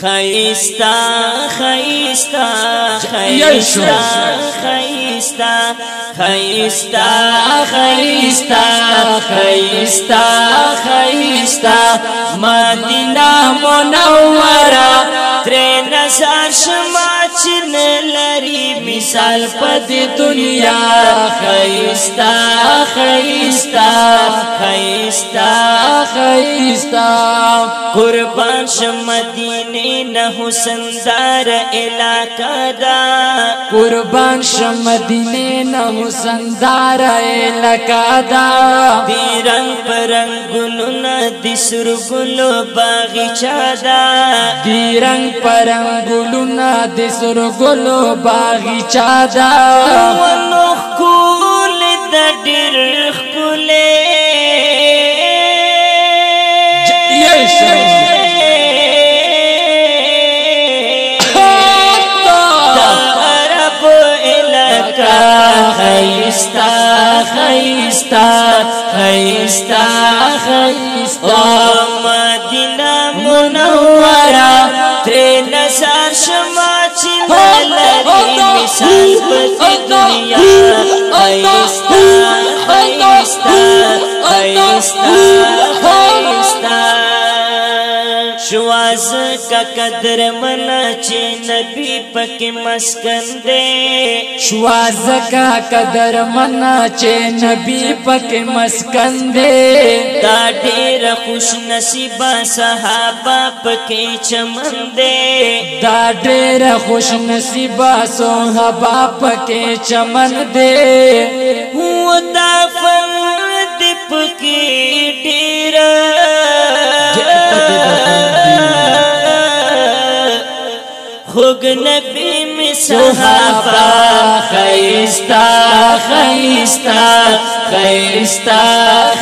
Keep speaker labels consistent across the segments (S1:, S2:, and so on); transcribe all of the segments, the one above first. S1: خیستا خیستا خیستا خیستا خیستا خیستا خیستا خیستا مدینہ منورہ تر نظر شما چنه مثال پد دنیا خیستا خیستا خیستا خیستا قربان شمدینه نه حسن دار علاقہ دا
S2: قربان شمدینه نه حسن دار علاقہ دا
S1: دی رنگ پرنګونو نه د سر ګلو باغچا دا
S2: دی رنگ پرنګونو نه د سر ګلو باغ باغچا دا ونو خول د ډیر خپل
S1: خيستا خيستا خيستا خيستا آه. مدينة منورة ترين سار I'm شواز کا قدر منا چې نبی پکې مسکن دے
S2: شواز کا قدر منا چې نبی پکې مسکن دے دا ډېر
S1: خوش نصیب صحابه پکې چمن دے
S2: دا ډېر خوش نصیب صحابه پکې چمن دے
S1: خيستا خيستا خيستا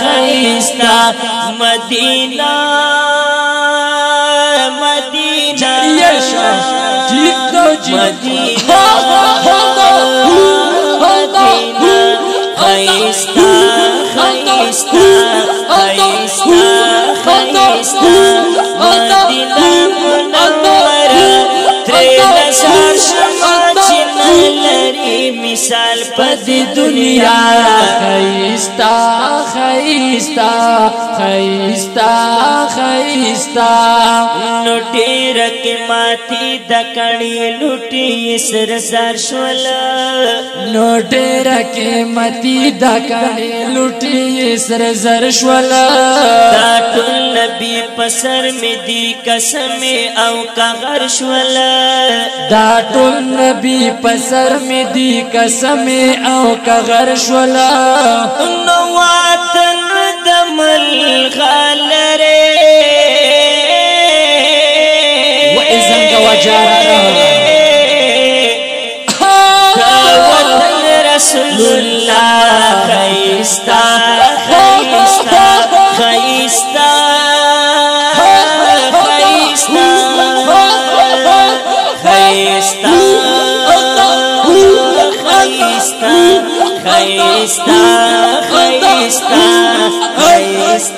S1: خيستا مدينة مدينة مدينة
S2: مثال پد دنیا خیستا خیستا خیستا خیستا لوټی رک
S1: ماتي د کړي لوټي سر سر شول
S2: لوټی رک ماتي د کړي لوټي سر سر شول دا ټول
S1: نبی پسر می دی قسم او
S2: کغر شول دا ټول نبی پسر می دی قسم سمي او كغر شولا نواتن
S1: دمل خالري مل خلره و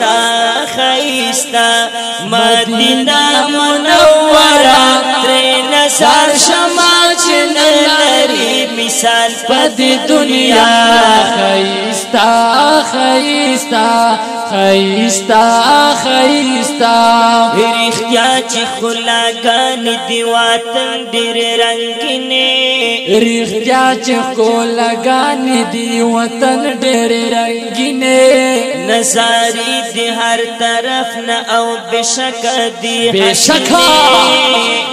S1: خيستا خيستا مدينه منوره تر نثار شمع چنلا انسان پد دنیا خیستا خیستا
S2: خیستا
S1: خیستا رښتیا چې خلاګان
S2: دی وطن ډېر رنگینه رښتیا چې خلاګان دی وطن ډېر رنگینه نظاری
S1: دی هر طرف نه او بشک دی بشک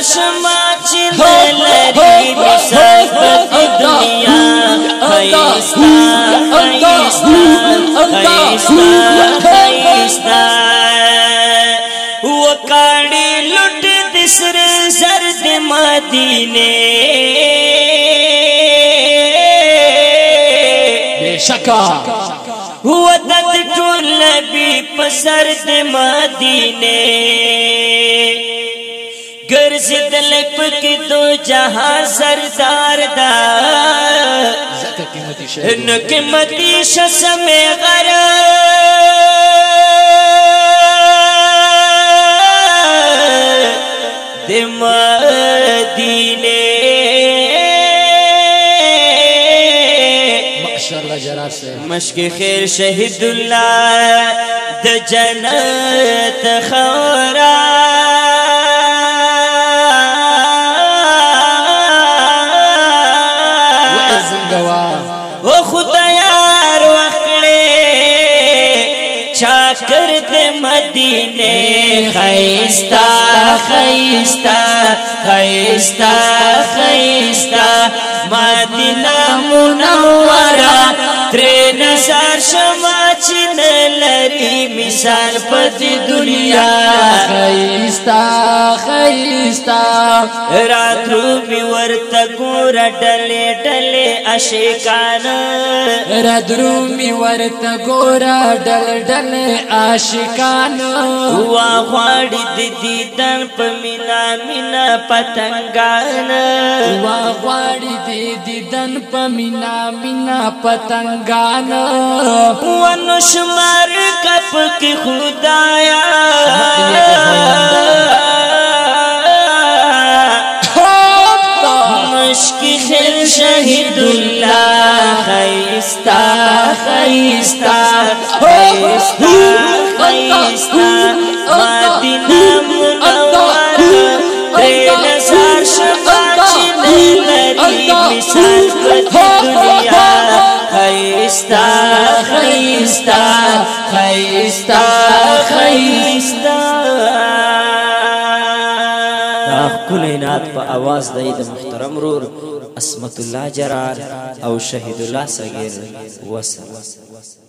S1: زار شما چې لري مثال په دنیا خیستا خیستا خیستا خیستا وکړې لټ د سر زر د مدینه بشکا هو د ټول نبی په سر د مدینه گرز دلپ کی دو جہاں سردار دا
S2: نکمتی
S1: شسم غرہ دمدینے مشک خیر شہد اللہ د جنت خورا مدینه خیستا خیستا خیستا خیستا مدینه منوره تر نظر شمه چې لري مثال پد دنیا خيستا
S2: خيستا
S1: راترو بي ورته ګور ډلې ډلې عاشقان راترو بي ورته
S2: ګور ډل ډلې عاشقان وا غواړي
S1: د دیدن په مینا مینا پتنګان
S2: وا غواړي د دیدن په مینا مینا پتنګان ون نشمار کپ کی خدایا
S1: مشکل شهید الله خیستا خیستا خیستا خیستا مدینہ منورہ تیل سار شفاچ نلری مثال دنیا خيستا خيستا خيستا خيستا تاخل نات په आवाज د محترم رور
S2: اسمت الله جرار او شهید الله صغیر وسلام